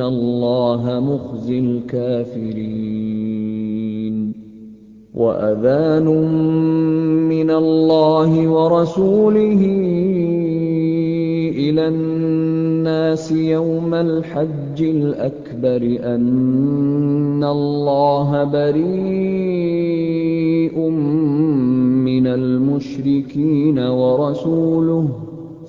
اللَّهَ مُخْزِي الْكَافِرِينَ وَأَذَانٌ مِّنَ اللَّهِ وَرَسُولِهِ إِلَى النَّاسِ يَوْمَ الْحَجِّ الْأَكْبَرِ أَنَّ اللَّهَ بَرِيءٌ مِّنَ الْمُشْرِكِينَ وَرَسُولُهُ ۚ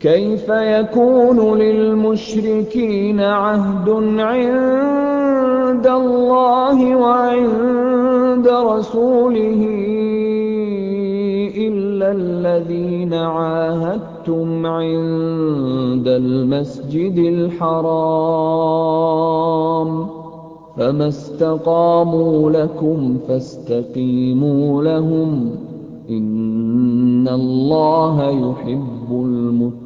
كَيْفَ يَكُونُ لِلْمُشْرِكِينَ عَهْدٌ عِندَ اللَّهِ وَعِندَ رَسُولِهِ إِلَّا الَّذِينَ عَاهَدتُّمْ عِندَ الْمَسْجِدِ الْحَرَامِ ۖ؟ فَمَا اسْتَقَامُوا لَكُمْ فَاسْتَقِيمُوا لَهُمْ ۚ. إِنَّ اللَّهَ يُحِبُّ الْمُتَّقِينَ.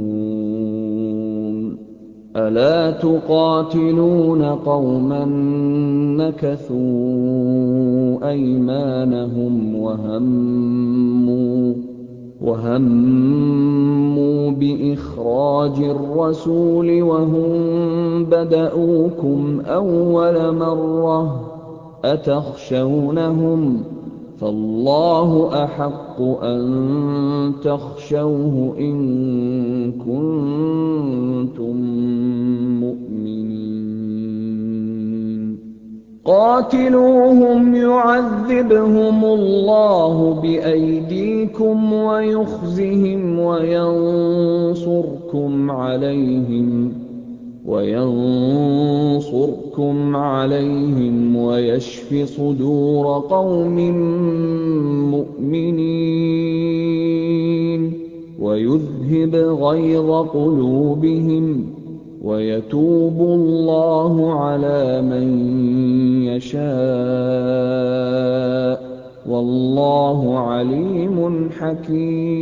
أَلَا تُقَاتِلُونَ قَوْمًا نَّكَثُوا أَيْمَانَهُمْ وَهَمُّوا بِإِخْرَاجِ الرَّسُولِ وَهُم بَدَءُوكُمْ أَوَّلَ مَرَّةٍ ۚ أَتَخْشَوْنَهُمْ ۚ فَاللَّهُ أَحَقُّ أَن تَخْشَوْهُ إِن كُنتُم مُّؤْمِنِينَ. قَاتِلُوهُمْ يُعَذِّبْهُمُ اللَّهُ بِأَيْدِيكُمْ وَيُخْزِهِمْ وَيَنصُرْكُمْ عَلَيْهِمْ وَيَشْفِ صُدُورَ قَوْمٍ مُّؤْمِنِينَ وَيُذْهِبْ غَيْظَ قُلُوبِهِمْ وَيَتُوبُ اللَّهُ عَلَىٰ مَن يَشَاءُ ۗ وَاللَّهُ عَلِيمٌ حَكِيمٌ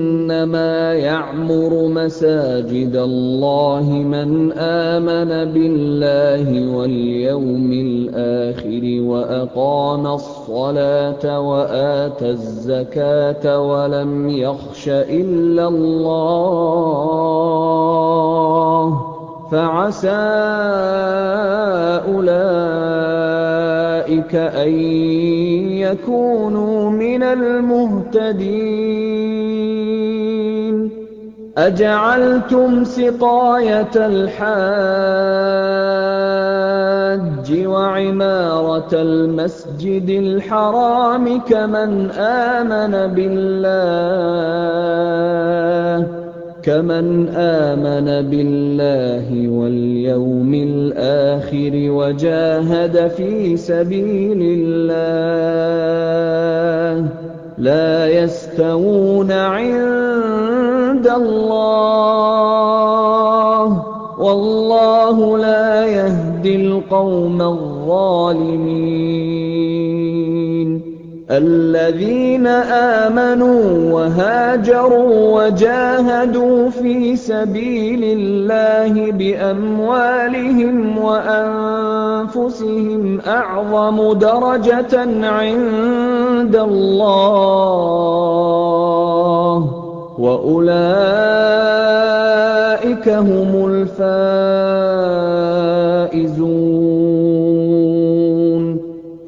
إِنَّمَا يَعْمُرُ مَسَاجِدَ اللَّهِ مَنْ آمَنَ بِاللَّهِ وَالْيَوْمِ الْآخِرِ وَأَقَامَ الصَّلَاةَ وَآتَى الزَّكَاةَ وَلَمْ يَخْشَ إِلَّا اللَّهَ ۖ فَعَسَىٰ أُولَٰئِكَ أَن يَكُونُوا مِنَ الْمُهْتَدِينَ أَجَعَلْتُمْ سِقَايَةَ الْحَاجِّ وَعِمَارَةَ الْمَسْجِدِ الْحَرَامِ كَمَنْ آمَنَ بِاللَّهِ وَالْيَوْمِ الْآخِرِ وَجَاهَدَ فِي سَبِيلِ اللَّهِ ۚ. لَا يَسْتَوُونَ عِندَ اللَّهِ ۗ وَاللَّهُ لَا يَهْدِي الْقَوْمَ الظَّالِمِينَ. الَّذِينَ آمَنُوا وَهَاجَرُوا وَجَاهَدُوا فِي سَبِيلِ اللَّهِ بِأَمْوَالِهِمْ وَأَنفُسِهِمْ أَعْظَمُ دَرَجَةً عِندَ اللَّهِ ۚ وَأُولَٰئِكَ هُمُ الْفَائِزُونَ.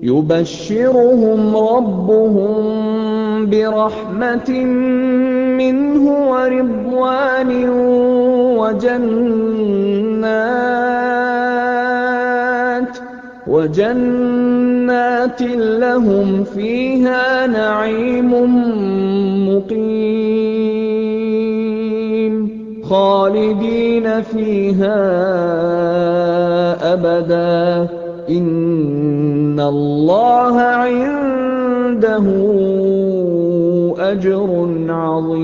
يُبَشِّرُهُمْ رَبُّهُم بِرَحْمَةٍ مِّنْهُ وَرِضْوَانٍ وَجَنَّاتٍ لَّهُمْ فِيهَا نَعِيمٌ مُّقِيمٌ. خَالِدِينَ فِيهَا أَبَدًا ۚ. إِنَّ اللَّهَ عِندَهُ أَجْرٌ عَظِيمٌ.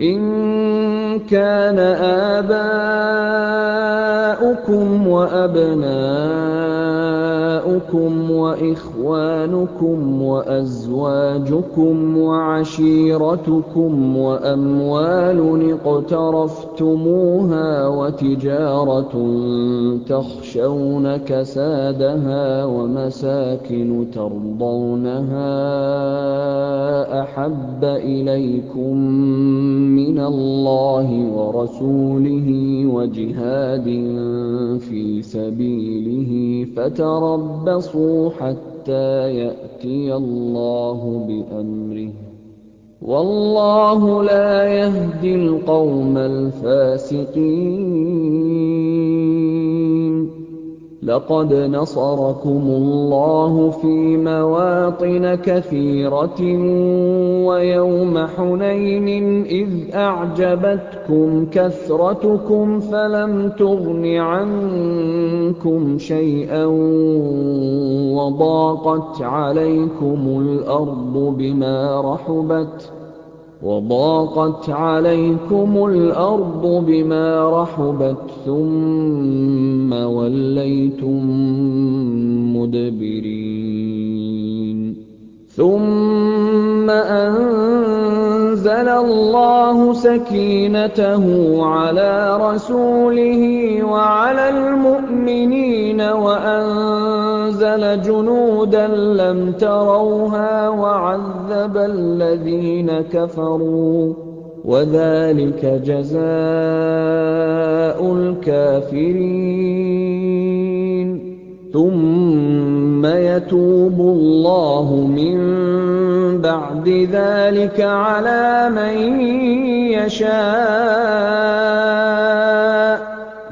إِن كَانَ آبَاؤُكُمْ وَأَبْنَاؤُكُمْ وَإِخْوَانُكُمْ وَأَزْوَاجُكُمْ وَعَشِيرَتُكُمْ وَأَمْوَالٌ اقْتَرَفْتُمُوهَا وَتِجَارَةٌ تَخْشَوْنَ كَسَادَهَا وَمَسَاكِنُ تَرْضَوْنَهَا أَحَبَّ إِلَيْكُم مِّنَ اللَّهِ وَرَسُولِهِ وَجِهَادٍ فِي سَبِيلِهِ فَتَرَبَّصُوا حَتَّىٰ يَأْتِيَ اللَّهُ بِأَمْرِهِ ۗ وَاللَّهُ لَا يَهْدِي الْقَوْمَ الْفَاسِقِينَ لَقَدْ نَصَرَكُمُ اللَّهُ فِي مَوَاطِنَ كَثِيرَةٍ وَيَوْمَ حُنَيْنٍ إِذْ أَعْجَبَتْكُمْ كَثْرَتُكُمْ فَلَمْ تُغْنِ عَنكُمْ شَيْئًا وَضَاقَتْ عَلَيْكُمُ الْأَرْضُ بِمَا رَحُبَتْ ثُمَّ وَلَّيْتُم مُّدْبِرِينَ. ثُمَّ أَنزَلَ اللَّهُ سَكِينَتَهُ عَلَىٰ رَسُولِهِ وَعَلَى الْمُؤْمِنِينَ وَأَنزَلَ جُنُودًا لَّمْ تَرَوْهَا وَعَذَّبَ الَّذِينَ كَفَرُوا ۚ. وَذَٰلِكَ جَزَاءُ الْكَافِرِينَ. ثُمَّ يَتُوبُ اللَّهُ مِن بَعْدِ ذَٰلِكَ عَلَىٰ مَن يَشَاءُ ۗ.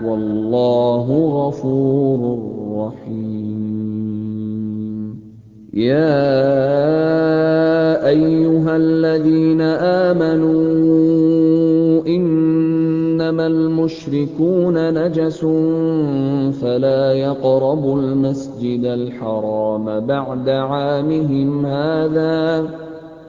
وَاللَّهُ غَفُورٌ رَّحِيمٌ. يَا أَيُّهَا الَّذِينَ آمَنُوا إِنَّمَا الْمُشْرِكُونَ نَجَسٌ فَلَا يَقْرَبُوا الْمَسْجِدَ الْحَرَامَ بَعْدَ عَامِهِمْ هَٰذَا ۚ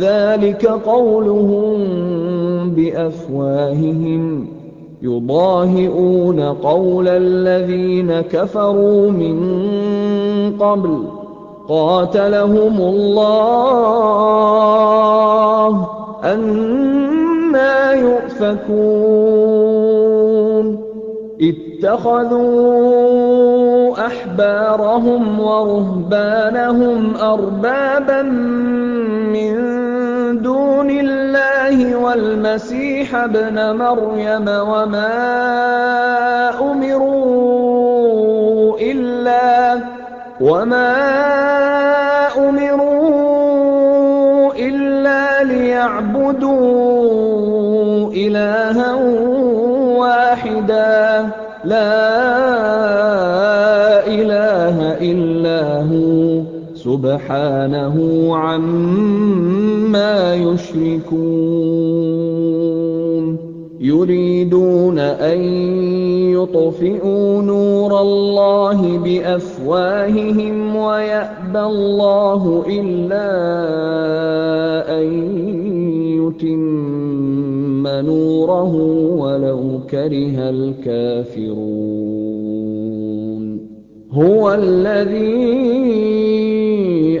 ذَٰلِكَ قَوْلُهُم بِأَفْوَاهِهِمْ ۖ. يُضَاهِئُونَ قَوْلَ الَّذِينَ كَفَرُوا مِن قَبْلُ ۚ. قَاتَلَهُمُ اللَّهُ ۚ. أَنَّىٰ يُؤْفَكُونَ. اتَّخَذُوا أَحْبَارَهُمْ وَرُهْبَانَهُمْ أَرْبَابًا مِّن دُونِ اللَّهِ وَالْمَسِيحَ ابْنَ مَرْيَمَ وَمَا أُمِرُوا إِلَّا لِيَعْبُدُوا إِلَٰهًا وَاحِدًا ۖ لَّا سُبْحَانَهُ عَمَّا يُشْرِكُونَ. يُرِيدُونَ أَن لِيُطْفِئُوا نُورَ اللَّهِ بِأَفْوَاهِهِمْ وَيَأْبَى اللَّهُ إِلَّا أَن يُتِمَّ نُورَهُ وَلَوْ كَرِهَ الْكَافِرُونَ. هُوَ الَّذِي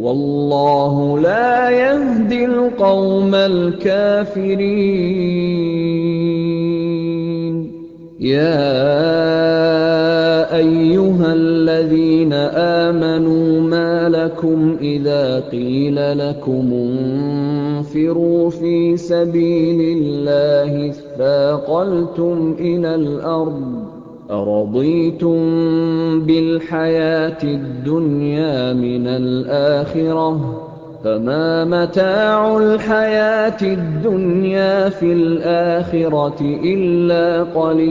وَاللَّهُ لَا يَهْدِي الْقَوْمَ الْكَافِرِينَ. يَا أَيُّهَا الَّذِينَ آمَنُوا مَا لَكُمْ إِذَا قِيلَ لَكُمُ انفِرُوا فِي سَبِيلِ اللَّهِ اثَّاقَلْتُمْ إِلَى الْأَرْضِ ۚ أَرَضِيتُم بِالْحَيَاةِ الدُّنْيَا مِنَ الْآخِرَةِ ۚ فَمَا مَتَاعُ الْحَيَاةِ الدُّنْيَا فِي الْآخِرَةِ إِلَّا قَلِيلٌ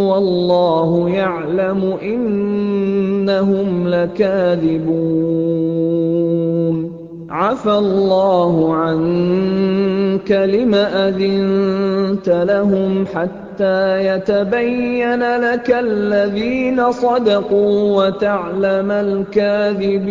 وَاللَّهُ يَعْلَمُ إِنَّهُمْ لَكَاذِبُونَ. عَفَا اللَّهُ عَنكَ لِمَ أَذِنتَ لَهُمْ حَتَّىٰ يَتَبَيَّنَ لَكَ الَّذِينَ صَدَقُوا وَتَعْلَمَ الْكَاذِبِينَ.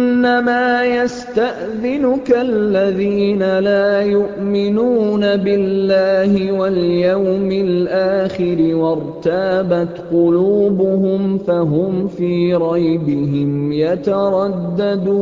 إِنَّمَا يَسْتَأْذِنُكَ الَّذِينَ لَا يُؤْمِنُونَ بِاللَّهِ وَالْيَوْمِ الْآخِرِ وَارْتَابَتْ قُلُوبُهُمْ فَهُمْ فِي رَيْبِهِمْ يَتَرَدَّدُونَ.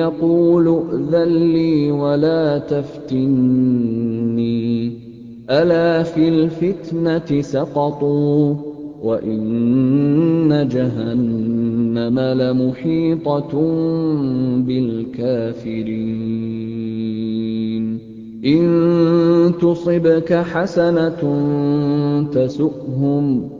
يَقُولُ ائْذَن لِّي وَلَا تَفْتِنِّي ۚ. أَلَا فِي الْفِتْنَةِ سَقَطُوا ۗ وَإِنَّ جَهَنَّمَ لَمُحِيطَةٌ بِالْكَافِرِينَ. إِن تُصِبْكَ حَسَنَةٌ تَسُؤْهُمْ ۖ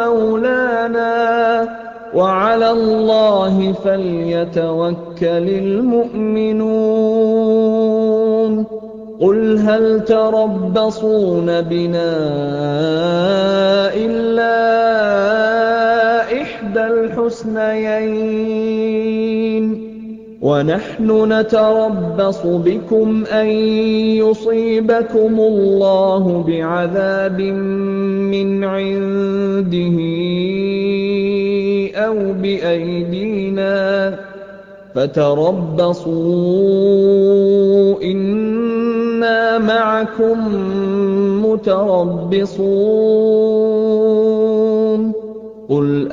هُوَ مَوْلَانَا ۚ. وَعَلَى اللَّهِ فَلْيَتَوَكَّلِ الْمُؤْمِنُونَ. قُلْ هَلْ تَرَبَّصُونَ بِنَا إِلَّا إِحْدَى الْحُسْنَيَيْنِ ۖ؟ وَنَحْنُ نَتَرَبَّصُ بِكُمْ أَن يُصِيبَكُمُ اللَّهُ بِعَذَابٍ مِّنْ عِندِهِ أَوْ بِأَيْدِينَا ۖ فَتَرَبَّصُوا إِنَّا مَعَكُم مُّتَرَبِّصُونَ قُلْ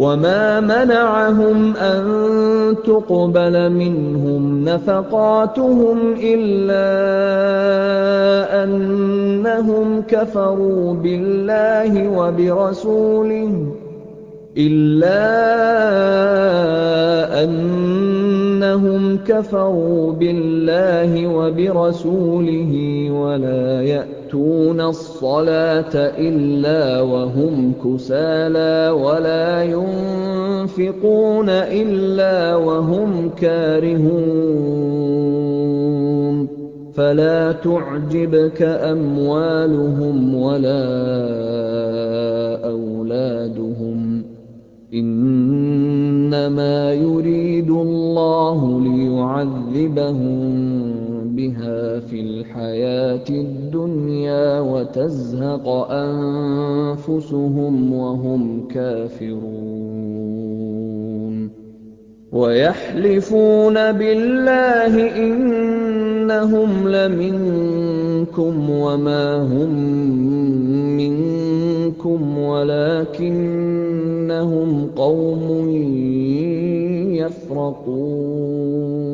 وَمَا مَنَعَهُمْ أَن تُقْبَلَ مِنْهُمْ نَفَقَاتُهُمْ إِلَّا أَنَّهُمْ كَفَرُوا بِاللَّهِ وَبِرَسُولِهِ وَلَا يَأْتُونَ الصَّلَاةَ إِلَّا وَهُمْ كُسَالَىٰ وَلَا يُنفِقُونَ إِلَّا وَهُمْ كَارِهُونَ فَلَا تُعْجِبْكَ أَمْوَالُهُمْ وَلَا أَوْلَادُهُمْ ۚ إِنَّمَا يُرِيدُ اللَّهُ لِيُعَذِّبَهُم بِهَا فِي الْحَيَاةِ الدُّنْيَا وَتَزْهَقَ أَنفُسُهُمْ وَهُمْ كَافِرُونَ وَيَحْلِفُونَ بِاللَّهِ إِنَّهُمْ لَمِنكُمْ وَمَا هُم مِّنكُمْ وَلَٰكِنَّهُمْ قَوْمٌ يَفْرَقُونَ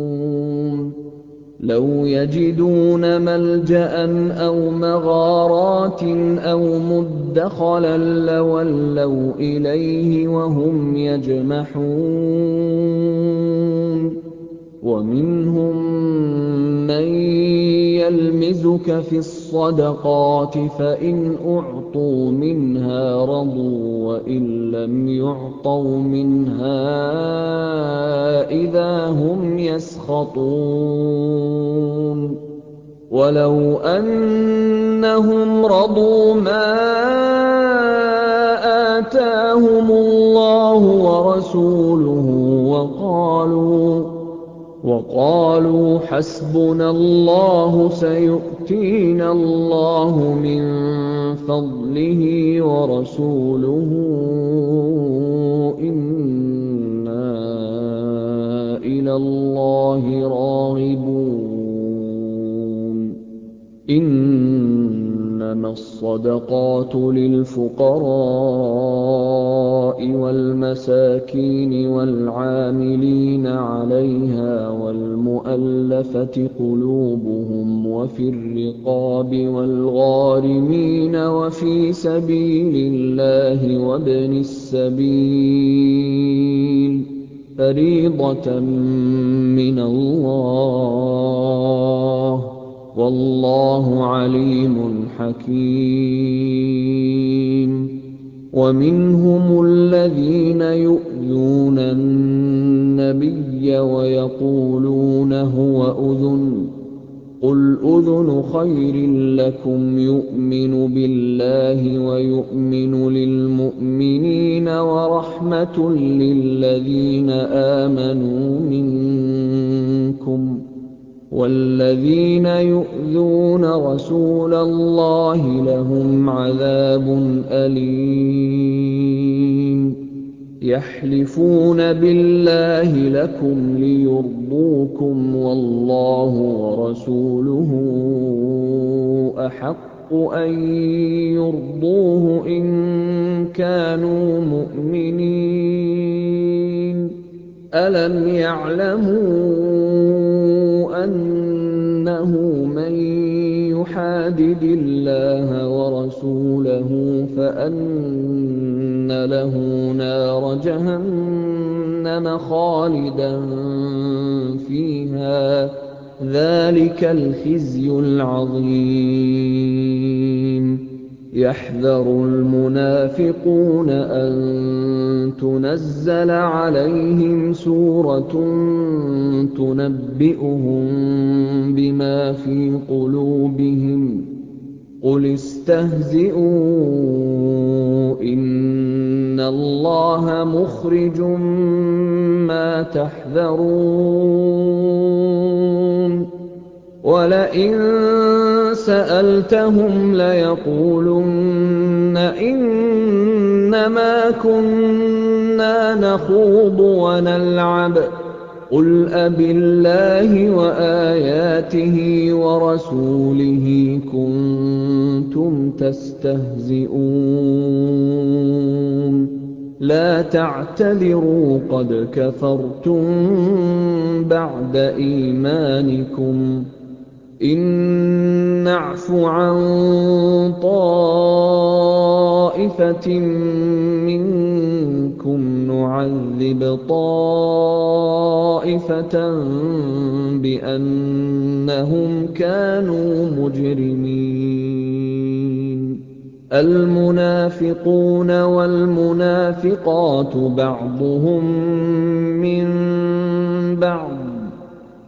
لَوْ يَجِدُونَ مَلْجَأً أَوْ مَغَارَاتٍ أَوْ مُدَّخَلًا لَّوَلَّوْا إِلَيْهِ وَهُمْ يَجْمَحُونَ. وَمِنْهُم مَّن يَلْمِزُكَ فِي الصَّدَقَاتِ فَإِنْ أُعْطُوا مِنْهَا رَضُوا وَإِن لَّمْ يُعْطَوْا مِنْهَا إِذَا هُمْ يَسْخَطُونَ وَلَوْ أَنَّهُمْ رَضُوا مَا آتَاهُمُ اللَّهُ وَرَسُولُهُ وَقَالُوا حَسْبُنَا اللَّهُ سَيُؤْتِينَا اللَّهُ مِن فَضْلِهِ وَرَسُولُهُ إِنَّا إِلَى اللَّهِ رَاغِبُونَ إِنَّمَا الصَّدَقَاتُ لِلْفُقَرَاءِ وَالْمَسَاكِينِ وَالْعَامِلِينَ عَلَيْهَا وَالْمُؤَلَّفَةِ قُلُوبُهُمْ وَفِي الرِّقَابِ وَالْغَارِمِينَ وَفِي سَبِيلِ اللَّهِ وَابْنِ السَّبِيلِ ۖ فَرِيضَةً مِّنَ اللَّهِ ۗ. وَاللَّهُ عَلِيمٌ حَكِيمٌ. وَمِنْهُمُ الَّذِينَ يُؤْذُونَ النَّبِيَّ وَيَقُولُونَ هُوَ أُذُنٌ ۚ. قُلْ أُذُنُ خَيْرٍ لَّكُمْ يُؤْمِنُ بِاللَّهِ وَيُؤْمِنُ لِلْمُؤْمِنِينَ وَرَحْمَةٌ لِّلَّذِينَ آمَنُوا مِنكُمْ ۚ وَالَّذِينَ يُؤْذُونَ رَسُولَ اللَّهِ لَهُمْ عَذَابٌ أَلِيمٌ يَحْلِفُونَ بِاللَّهِ لَكُمْ لِيُرْضُوكُمْ وَاللَّهُ وَرَسُولُهُ أَحَقُّ أَن يُرْضُوهُ إِن كَانُوا مُؤْمِنِينَ. أَلَمْ يَعْلَمُوا أَنَّهُ مَن يُحَادِدِ اللَّهَ وَرَسُولَهُ فَأَنَّ لَهُ نَارَ جَهَنَّمَ خَالِدًا فِيهَا ۚ ذَٰلِكَ الْخِزْيُ الْعَظِيمُ يَحْذَرُ الْمُنَافِقُونَ أَن تُنَزَّلَ عَلَيْهِمْ سُورَةٌ تُنَبِّئُهُم بِمَا فِي قُلُوبِهِمْ ۚ قُلِ اسْتَهْزِئُوا إِنَّ اللَّهَ مُخْرِجٌ مَّا تَحْذَرُونَ وَلَئِن سَأَلْتَهُمْ لَيَقُولُنَّ إِنَّمَا كُنَّا نَخُوضُ وَنَلْعَبُ ۚ قُلْ أَبِاللَّهِ وَآيَاتِهِ وَرَسُولِهِ كُنتُمْ تَسْتَهْزِئُونَ لَا تَعْتَذِرُوا قَدْ كَفَرْتُم بَعْدَ إِيمَانِكُمْ ۚ إِن نَّعْفُ عَن طَائِفَةٍ مِّنكُمْ نُعَذِّبْ طَائِفَةً بِأَنَّهُمْ كَانُوا مُجْرِمِينَ. الْمُنَافِقُونَ وَالْمُنَافِقَاتُ بَعْضُهُم مِّن بَعْضٍ ۚ.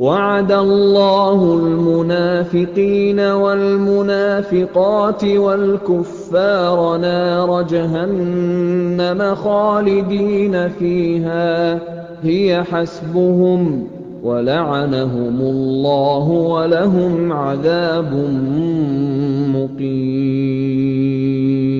وَعَدَ اللَّهُ الْمُنَافِقِينَ وَالْمُنَافِقَاتِ وَالْكُفَّارَ نَارَ جَهَنَّمَ خَالِدِينَ فِيهَا ۚ. هِيَ حَسْبُهُمْ ۚ وَلَعَنَهُمُ اللَّهُ وَلَهُمْ عَذَابٌ مُّقِيمٌ.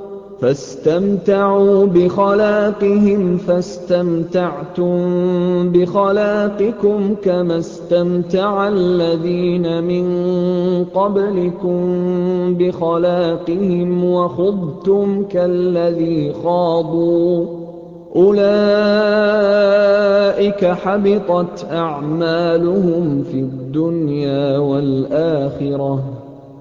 فَاسْتَمْتَعُوا بِخَلَاقِهِمْ فَاسْتَمْتَعْتُم بِخَلَاقِكُمْ كَمَا اسْتَمْتَعَ الَّذِينَ مِن قَبْلِكُم بِخَلَاقِهِمْ وَخُضْتُمْ كَالَّذِي خَاضُوا ۚ. أُولَٰئِكَ حَبِطَتْ أَعْمَالُهُمْ فِي الدُّنْيَا وَالْآخِرَةِ ۖ.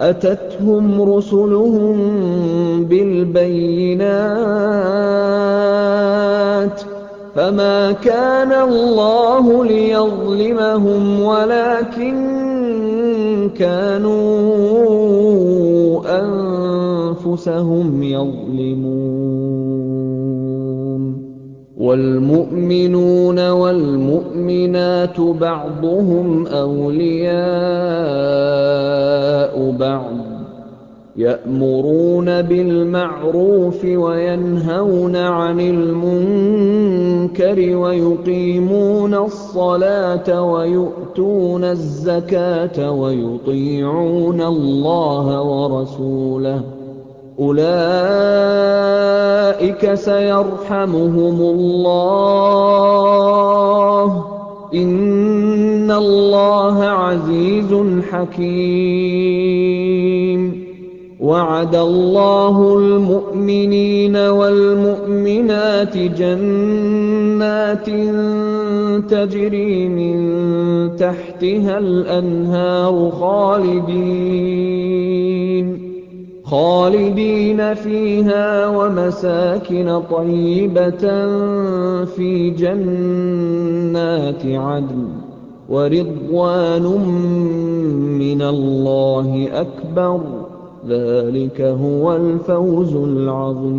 أَتَتْهُمْ رُسُلُهُم بِالْبَيِّنَاتِ ۖ فَمَا كَانَ اللَّهُ لِيَظْلِمَهُمْ وَلَٰكِن كَانُوا أَنفُسَهُمْ يَظْلِمُونَ وَالْمُؤْمِنُونَ وَالْمُؤْمِنَاتُ بَعْضُهُمْ أَوْلِيَاءُ بَعْضٍ ۚ يَأْمُرُونَ بِالْمَعْرُوفِ وَيَنْهَوْنَ عَنِ الْمُنكَرِ وَيُقِيمُونَ الصَّلَاةَ وَيُؤْتُونَ الزَّكَاةَ وَيُطِيعُونَ اللَّهَ وَرَسُولَهُ ۚ أُولَٰئِكَ سَيَرْحَمُهُمُ اللَّهُ ۗ إِنَّ اللَّهَ عَزِيزٌ حَكِيمٌ. وَعَدَ اللَّهُ الْمُؤْمِنِينَ وَالْمُؤْمِنَاتِ جَنَّاتٍ تَجْرِي مِن تَحْتِهَا الْأَنْهَارُ خَالِدِينَ فِيهَا وَمَسَاكِنَ طَيِّبَةً فِي جَنَّاتِ عَدْنٍ ۚ وَرِضْوَانٌ مِّنَ اللَّهِ أَكْبَرُ ۚ. ذَٰلِكَ هُوَ الْفَوْزُ الْعَظِيمُ.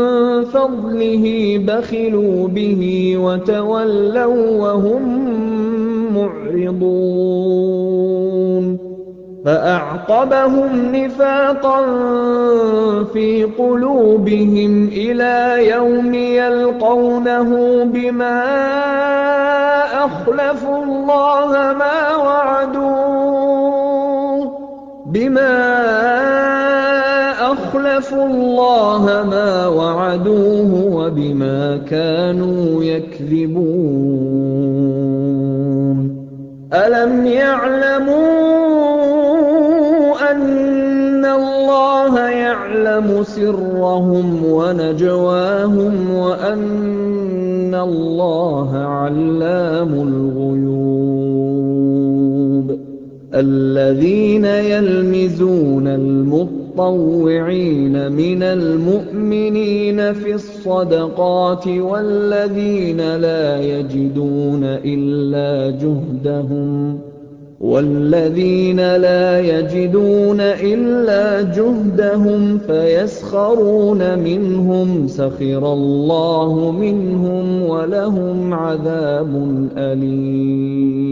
فَضْلِهِ بَخِلُوا بِهِ وَتَوَلَّوا وَّهُم مُّعْرِضُونَ. فَأَعْقَبَهُمْ نِفَاقًا فِي قُلُوبِهِمْ إِلَىٰ يَوْمِ يَلْقَوْنَهُ بِمَا أَخْلَفُوا اللَّهَ مَا وَعَدُوهُ وَبِمَا كَانُوا يَكْذِبُونَ. أَلَمْ يَعْلَمُوا أَنَّ اللَّهَ يَعْلَمُ سِرَّهُمْ وَنَجْوَاهُمْ وَأَنَّ اللَّهَ عَلَّامُ الْغُيُوبِ؟ الَّذِينَ يَلْمِزُونَ الْمُطَّوِّعِينَ مِنَ الْمُؤْمِنِينَ فِي الصَّدَقَاتِ وَالَّذِينَ لَا يَجِدُونَ إِلَّا جُهْدَهُمْ فَيَسْخَرُونَ مِنْهُمْ ۙ سَخِرَ اللَّهُ مِنْهُمْ وَلَهُمْ عَذَابٌ أَلِيمٌ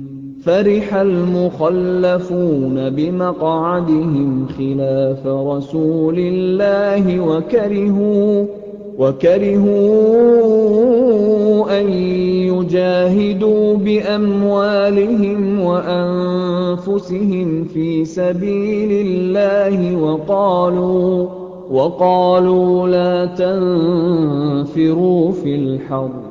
فَرِحَ الْمُخَلَّفُونَ بِمَقْعَدِهِمْ خِلَافَ رَسُولِ اللَّهِ وَكَرِهُوا أَن يُجَاهِدُوا بِأَمْوَالِهِمْ وَأَنفُسِهِمْ فِي سَبِيلِ اللَّهِ وَقَالُوا لَا تَنفِرُوا فِي الْحَرِّ ۗ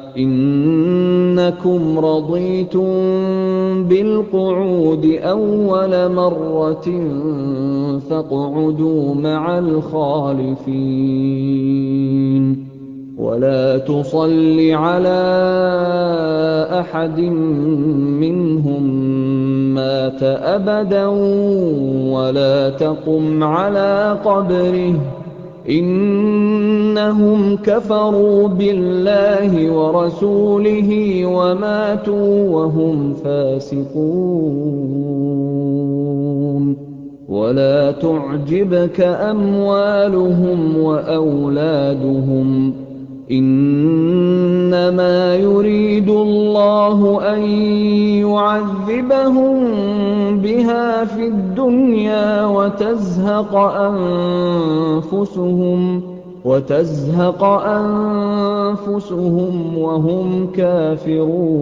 إِنَّكُمْ رَضِيتُم بِالْقُعُودِ أَوَّلَ مَرَّةٍ فَاقْعُدُوا مَعَ الْخَالِفِينَ. وَلَا تُصَلِّ عَلَىٰ أَحَدٍ مِّنْهُم مَّاتَ أَبَدًا وَلَا تَقُمْ عَلَىٰ قَبْرِهِ ۖ. إِنَّهُمْ كَفَرُوا بِاللَّهِ وَرَسُولِهِ وَمَاتُوا وَهُمْ فَاسِقُونَ. وَلَا تُعْجِبْكَ أَمْوَالُهُمْ وَأَوْلَادُهُمْ ۚ. إِنَّمَا يُرِيدُ اللَّهُ أَن يُعَذِّبَهُم بِهَا فِي الدُّنْيَا وَتَزْهَقَ أَنفُسُهُمْ وَهُمْ كَافِرُونَ.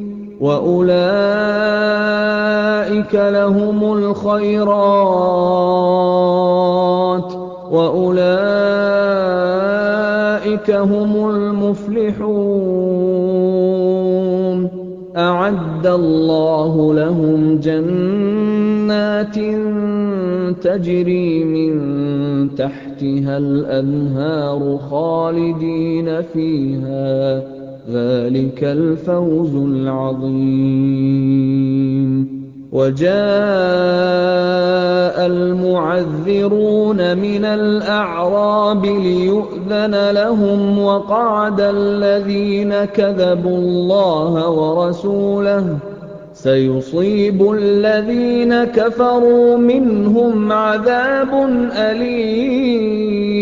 وَأُولَٰئِكَ لَهُمُ الْخَيْرَاتُ وَأُولَٰئِكَ هُمُ الْمُفْلِحُونَ أَعَدَّ اللَّهُ لَهُمْ جَنَّاتٍ تَجْرِي مِن تَحْتِهَا الْأَنْهَارُ خَالِدِينَ فِيهَا ۚ ذَٰلِكَ الْفَوْزُ الْعَظِيمُ. وَجَاءَ الْمُعَذِّرُونَ مِنَ الْأَعْرَابِ لِيُؤْذَنَ لَهُمْ وَقَعَدَ الَّذِينَ كَذَبُوا اللَّهَ وَرَسُولَهُ ۚ. سَيُصِيبُ الَّذِينَ كَفَرُوا مِنْهُمْ عَذَابٌ أَلِيمٌ.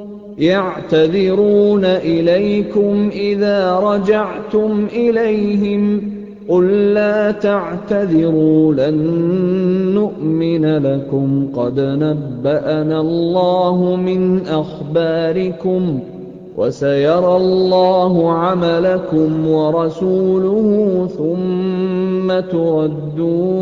يَعْتَذِرُونَ إِلَيْكُمْ إِذَا رَجَعْتُمْ إِلَيْهِمْ ۚ قُل لَّا تَعْتَذِرُوا لَن نُّؤْمِنَ لَكُمْ قَدْ نَبَّأَنَا اللَّهُ مِنْ أَخْبَارِكُمْ ۚ وَسَيَرَى اللَّهُ عَمَلَكُمْ وَرَسُولُهُ ثُمَّ تُرَدُّونَ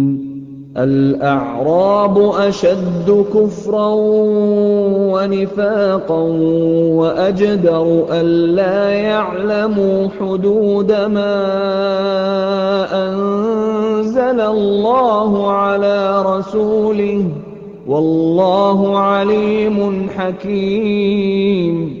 الْأَعْرَابُ أَشَدُّ كُفْرًا وَنِفَاقًا وَأَجْدَرُ أَلَّا يَعْلَمُوا حُدُودَ مَا أَنزَلَ اللَّهُ عَلَىٰ رَسُولِهِ ۗ. وَاللَّهُ عَلِيمٌ حَكِيمٌ.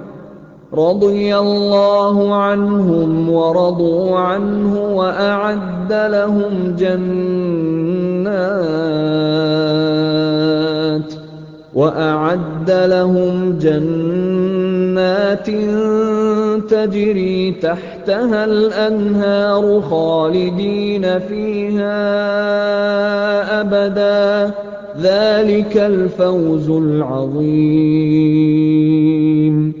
وَأَعَدَّ لَهُمْ جَنَّاتٍ تَجْرِي تَحْتَهَا الْأَنْهَارُ خَالِدِينَ فِيهَا أَبَدًا ۚ. ذَٰلِكَ الْفَوْزُ الْعَظِيمُ.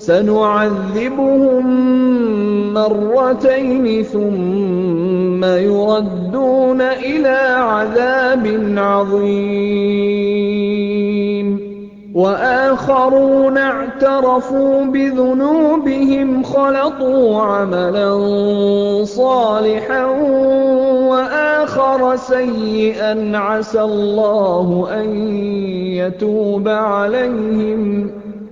سَنُعَذِّبُهُم مَّرَّتَيْنِ ثُمَّ يُرَدُّونَ إِلَىٰ عَذَابٍ عَظِيمٍ. وَآخَرُونَ اعْتَرَفُوا بِذُنُوبِهِمْ خَلَطُوا عَمَلًا صَالِحًا وَآخَرَ سَيِّئًا عَسَى اللَّهُ أَن يَتُوبَ عَلَيْهِمْ ۚ.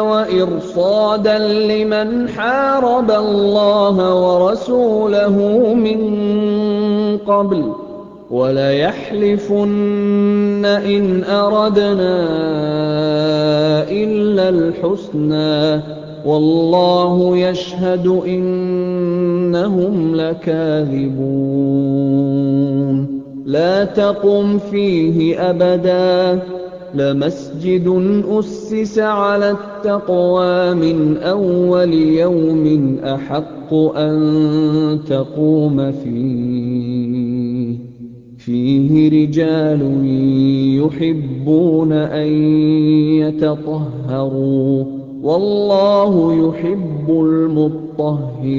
وَإِرْصَادًا لِّمَنْ حَارَبَ اللَّهَ وَرَسُولَهُ مِن قَبْلُ ۚ وَلَيَحْلِفُنَّ إِنْ أَرَدْنَا إِلَّا الْحُسْنَىٰ ۖ وَاللَّهُ يَشْهَدُ إِنَّهُمْ لَكَاذِبُونَ لَا تَقُمْ فِيهِ أَبَدًا ۚ. لَّمَسْجِدٌ أُسِّسَ عَلَى التَّقْوَىٰ مِنْ أَوَّلِ يَوْمٍ أَحَقُّ أَن تَقُومَ فِيهِ ۚ. فِيهِ رِجَالٌ يُحِبُّونَ أَن يَتَطَهَّرُوا ۚ. وَاللَّهُ يُحِبُّ الْمُطَّهِّرِينَ.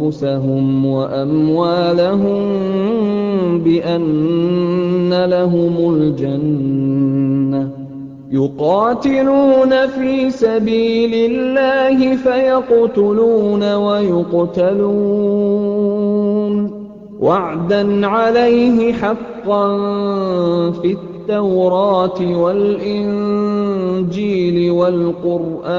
أَنفُسَهُمْ وَأَمْوَالَهُم بِأَنَّ لَهُمُ الْجَنَّةَ ۚ. يُقَاتِلُونَ فِي سَبِيلِ اللَّهِ فَيَقْتُلُونَ وَيُقْتَلُونَ ۖ. وَعْدًا عَلَيْهِ حَقًّا فِي التَّوْرَاةِ وَالْإِنجِيلِ وَالْقُرْآنِ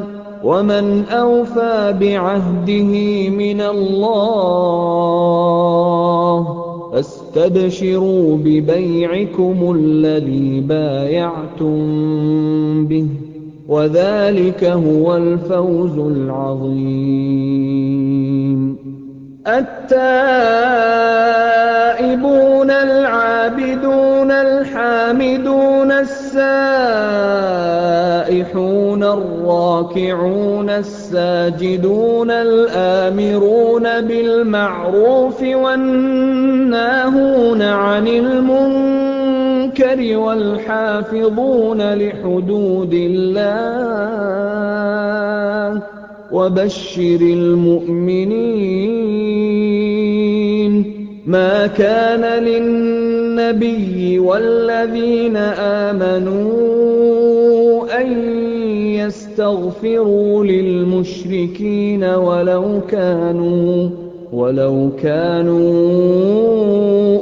ۚ. وَمَنْ أَوْفَىٰ بِعَهْدِهِ مِنَ اللَّهِ ۚ فَاسْتَبْشِرُوا بِبَيْعِكُمُ الَّذِي بَايَعْتُم بِهِ ۚ وَذَٰلِكَ هُوَ الْفَوْزُ الْعَظِيمُ. التَّائِبُونَ الْعَابِدُونَ الْحَامِدُونَ السَّائِحُونَ الرَّاكِعُونَ السَّاجِدُونَ الْآمِرُونَ بِالْمَعْرُوفِ وَالنَّاهُونَ عَنِ الْمُنكَرِ وَالْحَافِظُونَ لِحُدُودِ اللَّهِ ۗ وَبَشِّرِ الْمُؤْمِنِينَ مَا كَانَ لِلنَّبِيِّ وَالَّذِينَ آمَنُوا أَن يَسْتَغْفِرُوا لِلْمُشْرِكِينَ وَلَوْ كَانُوا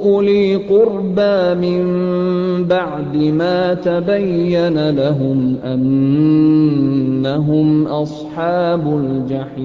أُولِي قُرْبَىٰ مِن بَعْدِ مَا تَبَيَّنَ لَهُمْ أَنَّهُمْ أَصْحَابُ الْجَحِيمِ.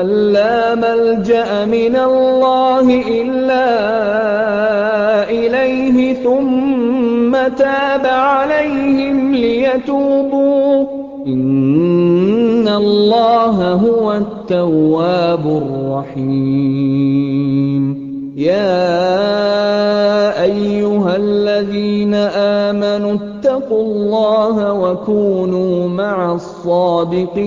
أَن لَّا مَلْجَأَ مِنَ اللَّهِ إِلَّا إِلَيْهِ ثُمَّ تَابَ عَلَيْهِمْ لِيَتُوبُوا ۚ. إِنَّ اللَّهَ هُوَ التَّوَّابُ الرَّحِيمُ. يَا أَيُّهَا الَّذِينَ آمَنُوا اتَّقُوا اللَّهَ وَكُونُوا مَعَ الصَّادِقِينَ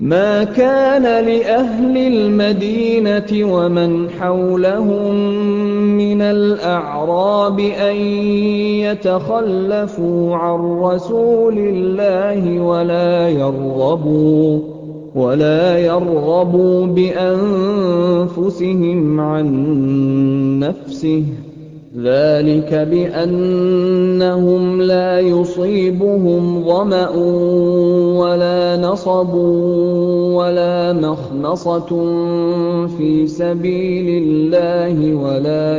مَا كَانَ لِأَهْلِ الْمَدِينَةِ وَمَنْ حَوْلَهُم مِّنَ الْأَعْرَابِ أَن يَتَخَلَّفُوا عَن رَّسُولِ اللَّهِ وَلَا يَرْغَبُوا بِأَنفُسِهِمْ عَن نَّفْسِهِ ۚ. ذَٰلِكَ بِأَنَّهُمْ لَا يُصِيبُهُمْ ظَمَأٌ وَلَا نَصَبٌ وَلَا مَخْمَصَةٌ فِي سَبِيلِ اللَّهِ وَلَا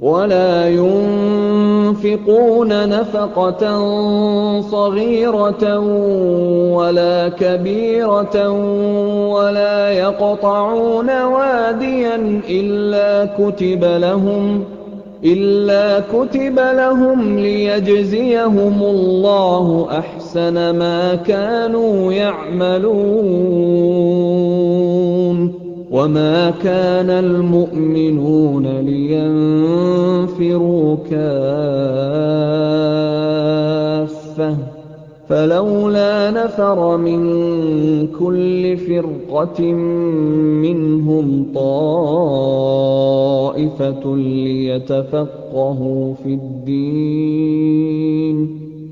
وَلَا يُنفِقُونَ نَفَقَةً صَغِيرَةً وَلَا كَبِيرَةً وَلَا يَقْطَعُونَ وَادِيًا إِلَّا كُتِبَ لَهُمْ لِيَجْزِيَهُمُ اللَّهُ أَحْسَنَ مَا كَانُوا يَعْمَلُونَ ۚ. وَمَا كَانَ الْمُؤْمِنُونَ لِيَنفِرُوا كَافَّةً ۚ فَلَوْلَا نَفَرَ مِن كُلِّ فِرْقَةٍ مِّنْهُمْ طَائِفَةٌ لِّيَتَفَقَّهُوا فِي الدِّينِ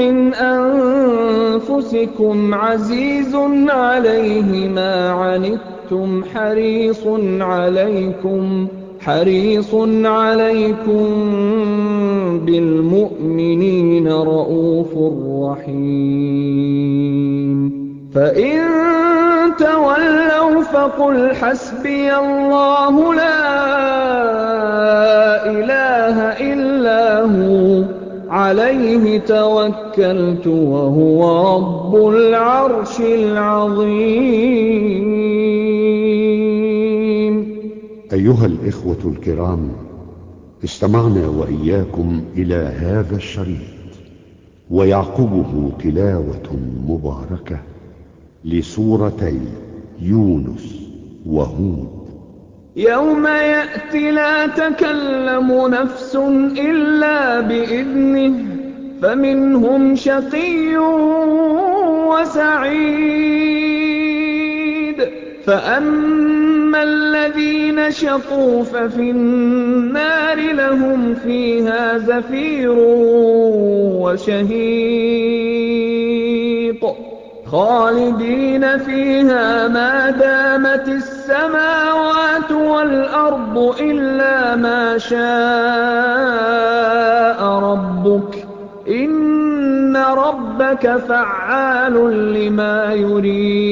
مِّنْ أَنفُسِكُمْ عَزِيزٌ عَلَيْهِ مَا عَنِتُّمْ حَرِيصٌ عَلَيْكُم بِالْمُؤْمِنِينَ رَءُوفٌ رَّحِيمٌ. فَإِن تَوَلَّوْا فَقُلْ حَسْبِيَ اللَّهُ لَا إِلَٰهَ إِلَّا هُوَ ۖ. عَلَيْهِ تَوَكَّلْتُ ۖ وَهُوَ رَبُّ الْعَرْشِ الْعَظِيمِ. أيها الإخوة الكرام استمعنا وإياكم إلى هذا الشريط ويعقبه تلاوة مباركة لسورتي يونس وهود. يَوْمَ يَأْتِ لَا تَكَلَّمُ نَفْسٌ إِلَّا بِإِذْنِهِ ۚ فَمِنْهُمْ شَقِيٌّ وَسَعِيدٌ. فَأَمَّا الَّذِينَ شَقُوا فَفِي النَّارِ لَهُمْ فِيهَا زَفِيرٌ وَشَهِيقٌ. خَالِدِينَ فِيهَا مَا دَامَتِ السَّمَاوَاتُ وَالْأَرْضُ إِلَّا مَا شَاءَ رَبُّكَ ۚ إِنَّ رَبَّكَ فَعَّالٌ لِّمَا يُرِيدُ.